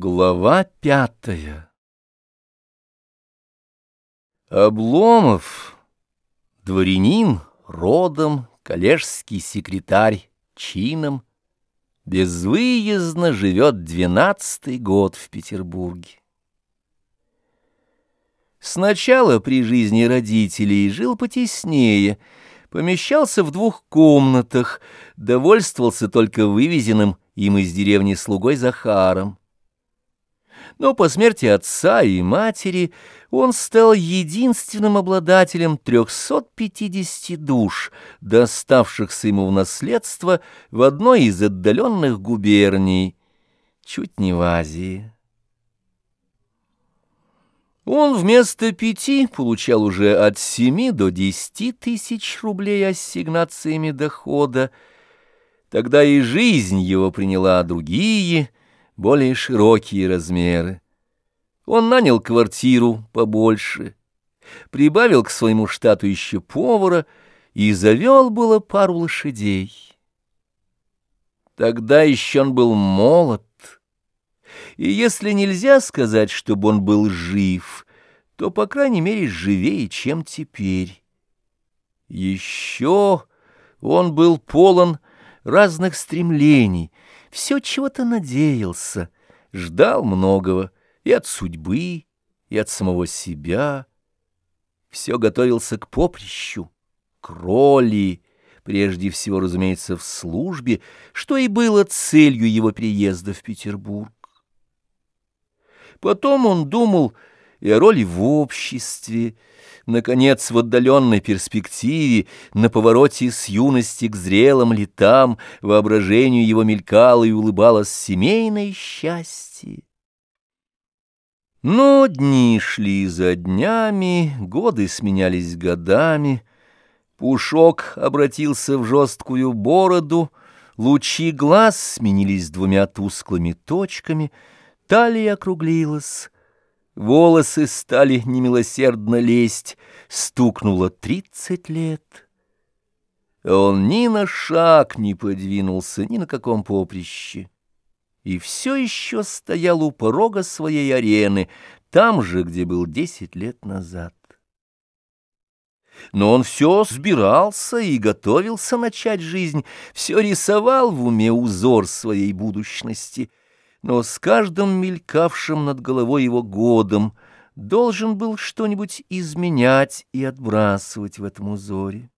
Глава пятая Обломов, дворянин, родом, коллежский секретарь, чином, безвыездно живет двенадцатый год в Петербурге. Сначала при жизни родителей жил потеснее, помещался в двух комнатах, довольствовался только вывезенным им из деревни слугой Захаром но по смерти отца и матери он стал единственным обладателем 350 душ, доставшихся ему в наследство в одной из отдаленных губерний, чуть не в Азии. Он вместо пяти получал уже от семи до десяти тысяч рублей ассигнациями дохода. Тогда и жизнь его приняла другие, более широкие размеры. Он нанял квартиру побольше, прибавил к своему штату еще повара и завел было пару лошадей. Тогда еще он был молод, и если нельзя сказать, чтобы он был жив, то, по крайней мере, живее, чем теперь. Еще он был полон разных стремлений, все чего-то надеялся, ждал многого и от судьбы, и от самого себя. Все готовился к поприщу, к роли, прежде всего, разумеется, в службе, что и было целью его приезда в Петербург. Потом он думал и о роли в обществе, Наконец, в отдаленной перспективе, на повороте с юности к зрелым летам, воображению его мелькало и улыбалось семейное счастье. Но дни шли за днями, годы сменялись годами, Пушок обратился в жесткую бороду, лучи глаз сменились двумя тусклыми точками, талия округлилась, Волосы стали немилосердно лезть, стукнуло тридцать лет. Он ни на шаг не подвинулся, ни на каком поприще. И все еще стоял у порога своей арены, там же, где был десять лет назад. Но он все сбирался и готовился начать жизнь, все рисовал в уме узор своей будущности — но с каждым мелькавшим над головой его годом должен был что-нибудь изменять и отбрасывать в этом узоре.